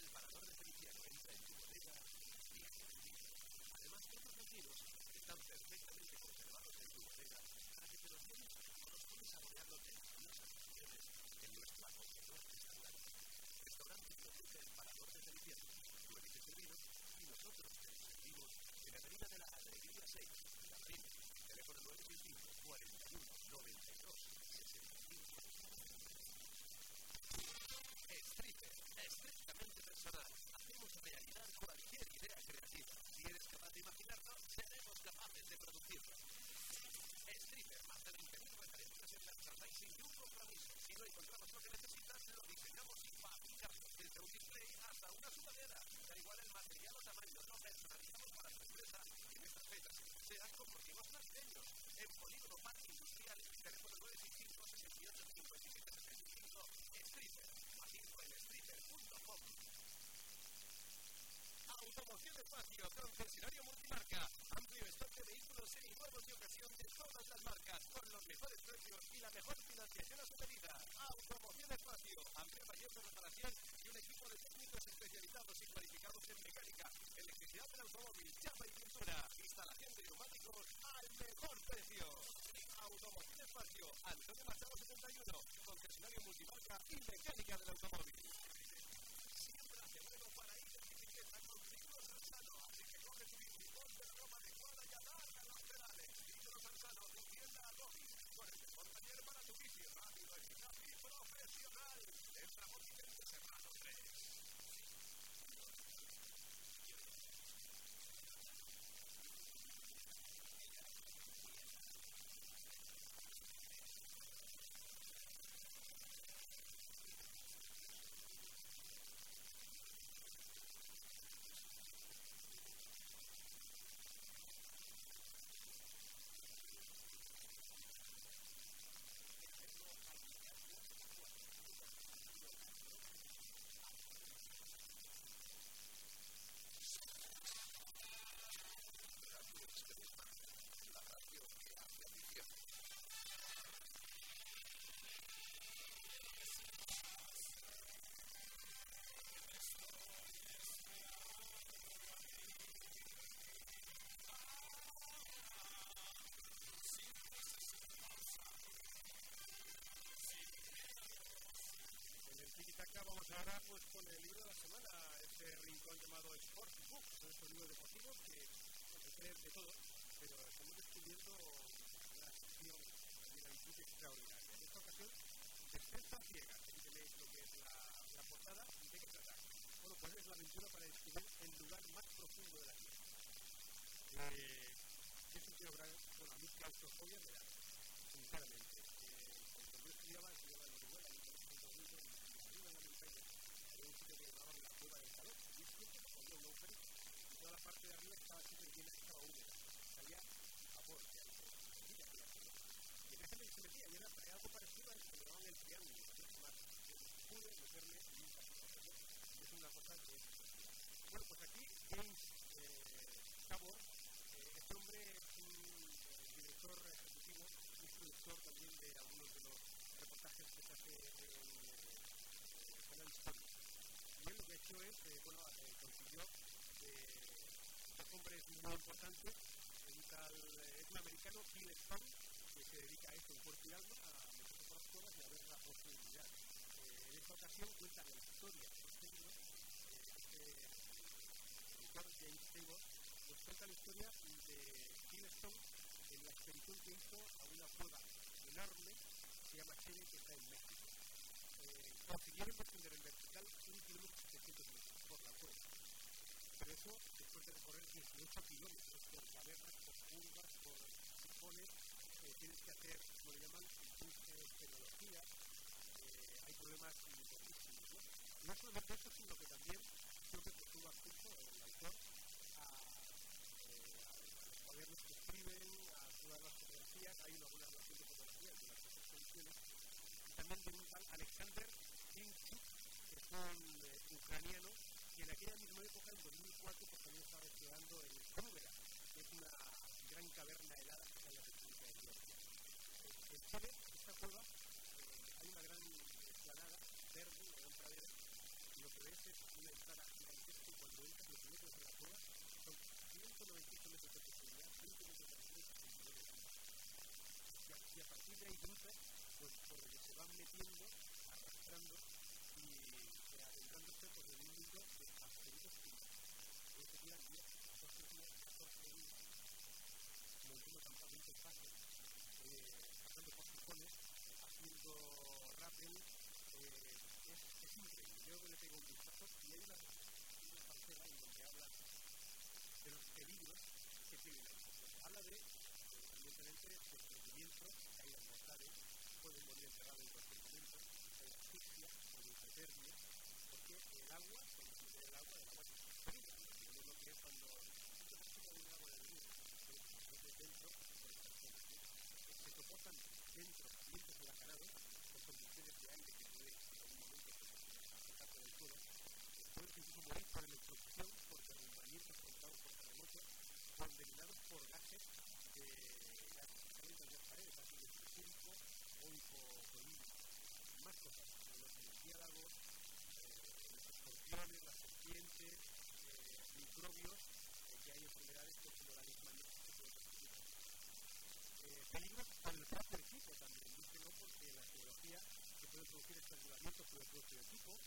Al Parador de Feliciano, entra en tu bodega y el vino. Además, los vinos están perfectamente conservados en tu bodega para que te los lleves o los puedes saborearlos en curiosas opciones en nuestro acogedor restaurante. Restaurante Discoteca El Parador de Feliciano. Tú eliges el y nosotros te servimos en la Avenida de la Alegría 6, La Prima. Teléfono 965 41 92 Stripper, estrictamente personal. Hacemos realidad cualquier idea creativa. Si eres capaz de imaginarlo, seremos capaces de producirlo. Stripper, más de 20.000 referencias en merchandising y un compromiso. Si no encontramos lo que necesitas, lo diseñamos y fabricamos. Desde un display hasta una sudadera. Da igual el material o tamaño, lo personalizamos para tu empresa y en estas fechas serán con motivos navideños. En Polígono Parque Industrial, teléfono 965 68 57 75, Stripper. Más en stripper.com. Automoción Espacio, concesionario multimarca. Amplio stock de vehículos seminuevos de ocasión de todas las marcas, con los mejores precios y la mejor financiación a su medida. Automoción Espacio, amplio taller de reparación y un equipo de técnicos especializados y cualificados en mecánica, electricidad del automóvil, chapa y pintura, instalación de neumáticos al mejor precio. Automoción Espacio, Antonio Machado 71, concesionario multimarca y mecánica del automóvil. Lo han llamado Sportsbook, son estos libros deportivos que hay que leer de todo, pero estamos descubriendo una sección de la virtud extraordinaria. En esta ocasión, Defensa ciega, aquí tenéis lo que es la, la portada y de qué tratar. Bueno, pues es la aventura para descubrir el lugar más profundo de la Tierra. Eh, ¿Qué sentido habrá? Bueno, a mí claustrofobia me da, sinceramente. Eh, cuando yo estudiaba, estudiaba en Uruguay, en el centro de y arriba en la montaña, había un sitio que llamaban la cueva del calor, y es cierto que había un agujero, y toda la parte de arriba estaba súper llena, estaba húmeda, salía vapor, era mira que Y en ese que se metía, y era algo parecido a lo que llamaban el triángulo, es más, pude meterme en un pasito, y es una cosa que es bueno, pues aquí James eh, Tabor, eh, este hombre es un eh, director ejecutivo y productor también de algunos de los reportajes que se hace en Canal Hispano. Y él lo que ha hecho es, bueno, eh, consiguió dos hombres muy tal, es un americano, Phil Stone, que se dedica a esto en cuerpo y alma, a meterse por las cuevas y a ver la posibilidad. en esta ocasión cuentan la historia este libro, este James Taylor, nos cuenta la historia de Phil Stone en la expedición que hizo a una cueva enorme que se llama Chile, que está en México. Eh, consiguieron descender en vertical un kilómetro 700 metros por la cueva. Pero eso, después de recorrer 18 kilómetros por cavernas, por curvas, por sifones, eh, tienes que hacer, como le llaman, impulsos, tecnología, eh, hay problemas importantísimos. ¿no? no solamente eso, sino que también creo que estuvo adjunto el autor a, eh, a, los cuadernos que escriben, a todas las fotografías, hay una buena relación de fotografías de las expediciones, y también de un Alexander Kinchuk, que es un eh, ucraniano, que en aquella misma época, en 2004, pues también estaba estudiando en Krúbera, que es una gran caverna helada en la República de Georgia. Chile, esta cueva, eh, hay una gran explanada verde, una gran pradera, lo que ves es una entrada gigantesca y la cueva son 198 metros de profundidad, 20 metros de altura y 69 metros. Y a, y partir de ahí pues por se van metiendo, arrastrando y eh, adentrándose pues, en un mundo absolutos filtros. Hoy se tiran 10, 12 días, 14 días, montando eh, pasando por sifones, haciendo rappel, eh, es, es increíble. Yo le pego un vistazo y hay una, una parcela en donde habla de los peligros que tiene la pues Habla de, eh, evidentemente, desprendimientos, caídas mortales, pueden morir enterrados en cualquier momento, hay asfixia, hay hipotermia, porque el agua, cuando se el agua, el agua se fría. Lo que es cuando se chica de un agua del río, pero se mete dentro, por estas zonas, soportan dentro vientos huracanados por condiciones de aire que el por por por envenenados por gases de que salen de las paredes, ácido sulfúrico o. Más cosas, los eh, los las eh, microbios, eh, que hay enfermedades pues, como la leishmaniasis que puede transmitir. Peligros con el propio equipo también, díselo porque la geología se puede producir estrangulamientos por el propio equipo,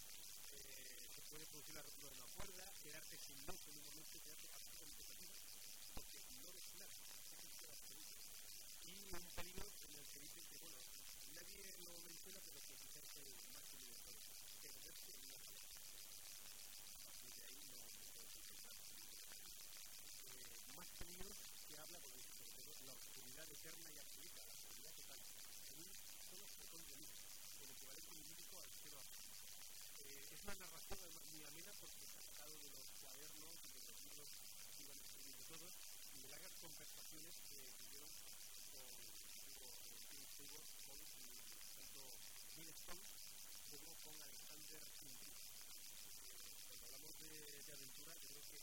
eh, se puede producir la ruptura de una cuerda, quedarte sin luz en un momento, quedarte absolutamente perdido, porque no ves nada, ser absoluto. Y un peligro en el que dicen que, bueno, nadie lo menciona, pero que quizás el más peligro de todos, perderse en una cueva. A partir de ahí no, no puedo decir más eh, más peligros que habla, porque sobre todo oscuridad eterna y absoluta, la oscuridad total, en un solo fotón de luz, el equivalente numérico al cero. Eh, es una narración además muy amena porque está sacado de los cuadernos y de los libros que iban escribiendo todos y de largas conversaciones que tuvieron con Taylor, con tanto Bill Stone como con Alexander Kindry. Eh, cuando hablamos de, de aventura, yo creo que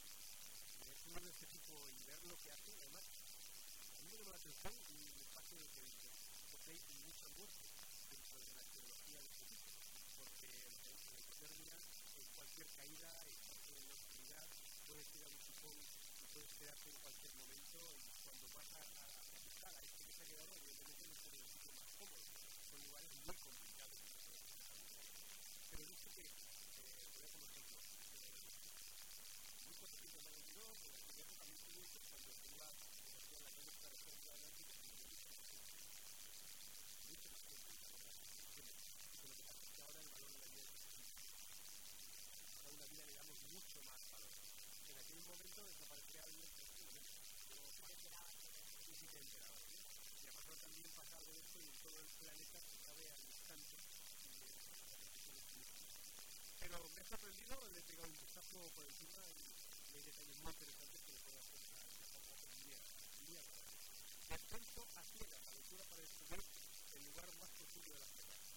leer un libro de este tipo y ver lo que hace, además, me la atención un espacio en el que porque hay mucha muerte dentro de la teología de este tipo, porque la hipotermia, en cualquier caída, en la oscuridad, puedes ir a un sifón y puedes quedarte en cualquier momento y cuando vas a, a, a a este que se ha quedado, evidentemente no en el sitio más cómodo, son lugares muy complicados. Pero dice que, eh, voy a como ejemplo, eh, momento. Y a pasado también pasa algo de esto y en todo el planeta se al instante. Pero me ha sorprendido, le he pegado un vistazo por encima y hay detalles muy interesantes que le puedo hacer un a aventura para descubrir el lugar más profundo de la Tierra.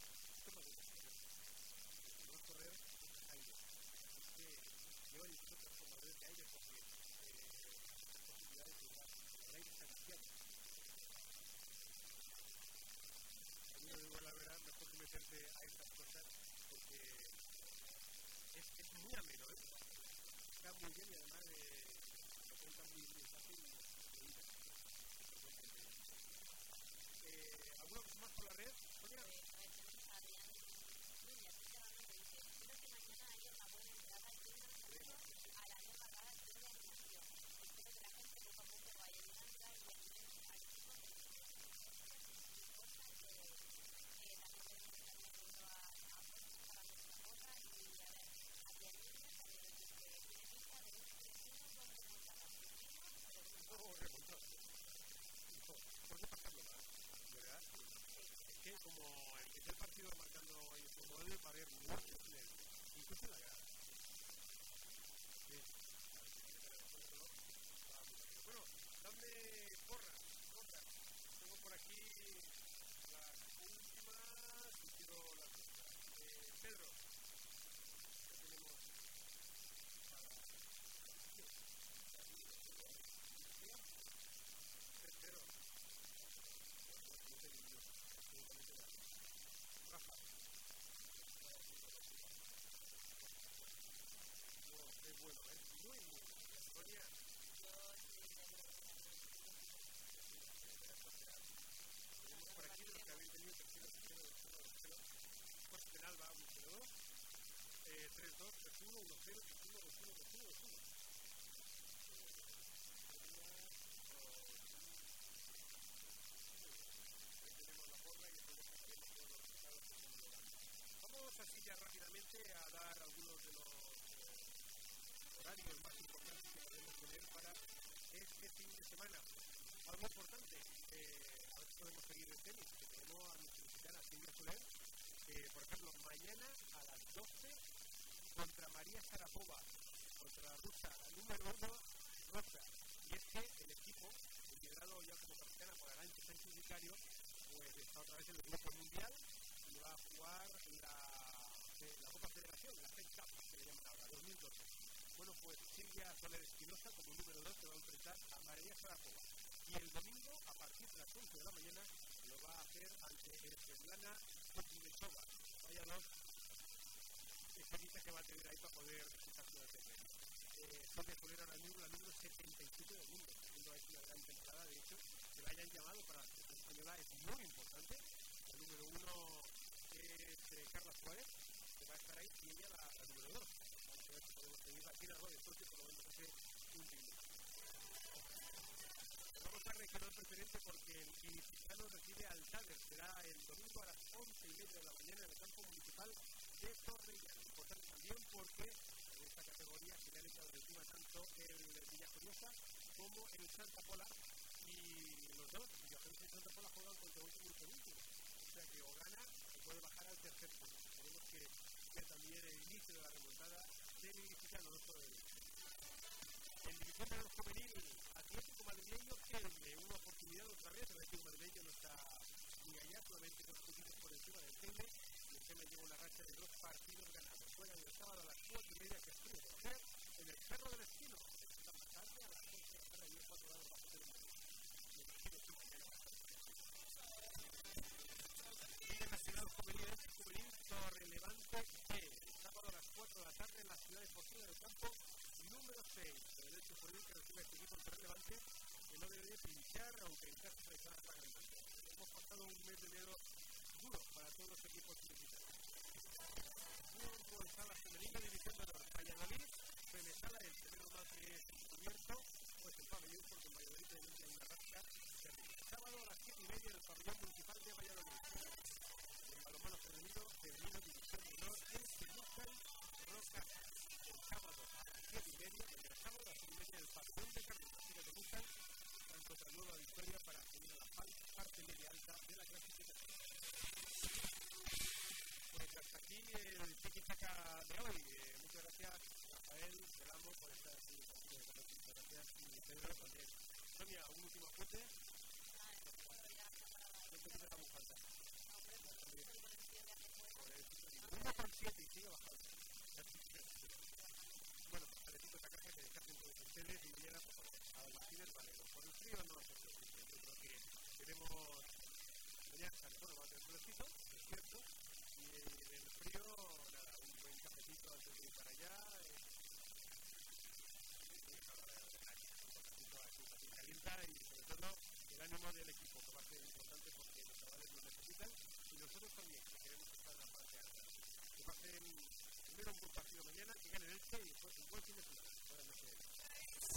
Horarios más importantes que podemos tener para este fin de semana. Algo importante, eh, a ver si podemos seguir el tenis, que tenemos a nuestra mexicana Silvia Soler, por ejemplo mañana a las 12 contra María Sarapova, contra la rusa, la número uno, Rosa. Y es que el equipo, liderado ya como capitana por Arancha Sánchez Vicario, pues está otra vez en el grupo mundial y va a jugar la, la Copa Federación, la FED Cup, que le llaman ahora, 2012. Bueno, pues Silvia Soler Espinosa, como número 2, te va a enfrentar a María Sarapova. Y el domingo, a partir de las 11 de la mañana, lo va a hacer ante Svetlana Kuznetsova. Vaya dos experiencias que va a tener ahí para poder disfrutar su desempeño. Eh, Silvia Soler ahora mismo la número 77 del mundo. Teniendo ahí una gran temporada, de hecho, que la hayan llamado para la selección española es muy importante. El número 1 es eh, Carla Suárez, que va a estar ahí, y ella la, la número 2 podemos pedir aquí algo de socio, por lo menos hace un minuto. Vamos a recargar preferente porque el Inicitano recibe al Tades. Será el domingo a las 11 y media de la mañana en el campo municipal de Torrellano. Importante también porque en esta categoría se le han echado encima tanto el Villajoyosa como el Santa Pola. Y los dos, Villajoyosa y Santa Pola, juegan contra un segundo último. O sea que o gana o puede bajar al tercer puesto. Tenemos que ver también el inicio de la remontada del ilicitano, no solo del en división de los juvenil, Atlético Madrileño Kelme, una oportunidad otra vez, el Atlético Madrileño no está ni allá, solamente dos puntitos por encima del Kelme, y el Kelme lleva una racha de dos partidos ganados. Juegan el sábado a las cuatro y media, que es frío en el Cerro del Espino, esta tarde a las once de la tarde, y es cuatro grados bajo a estar Liga Nacional Juvenil, Juvenil Torrelevante B, el sábado a las 4 de la tarde en la ciudad deportiva del campo número 6. El derecho que recibe este equipo en Torrelevante, que no debe de pinchar, aunque en caso de estar pagando. Hemos pasado un mes de enero duro para todos los equipos mexicanos. Fútbol Sala Femenina, División de Honor. Valladolid, Femesala, el primero más que es cubierto, pues el pabellón, porque en Valladolid tenemos una racha terrible. Sábado a las 7 y media en el pabellón municipal de Valladolid. El balonmano femenino, femenino, División de Honor, en Temucan, podcast el sábado a las 7 y media, el sábado a las 7 y media del Patrón de Carlos, si no te gustan, tanto otra nueva victoria para tener la parte media alta de la clasificación. Pues hasta aquí el tiki de hoy. Eh, muchas gracias, Rafael, Selamo, por estar aquí. Muchas gracias, y Pedro también. Sonia, ¿algún último apunte? No te quita la y sigue bajando. Ustedes y mañana, favor, a los fines vale. Por el frío no se preocupen. Yo creo que tenemos mañana, bueno, va a tener fresquito, es cierto, y en el frío, nada, un buen cafecito antes de ir para allá. Eh, y sobre todo el ánimo del equipo que va a ser importante porque los chavales lo necesitan y nosotros también que queremos estar en la parte alta que pasen primero un buen partido mañana que ganen el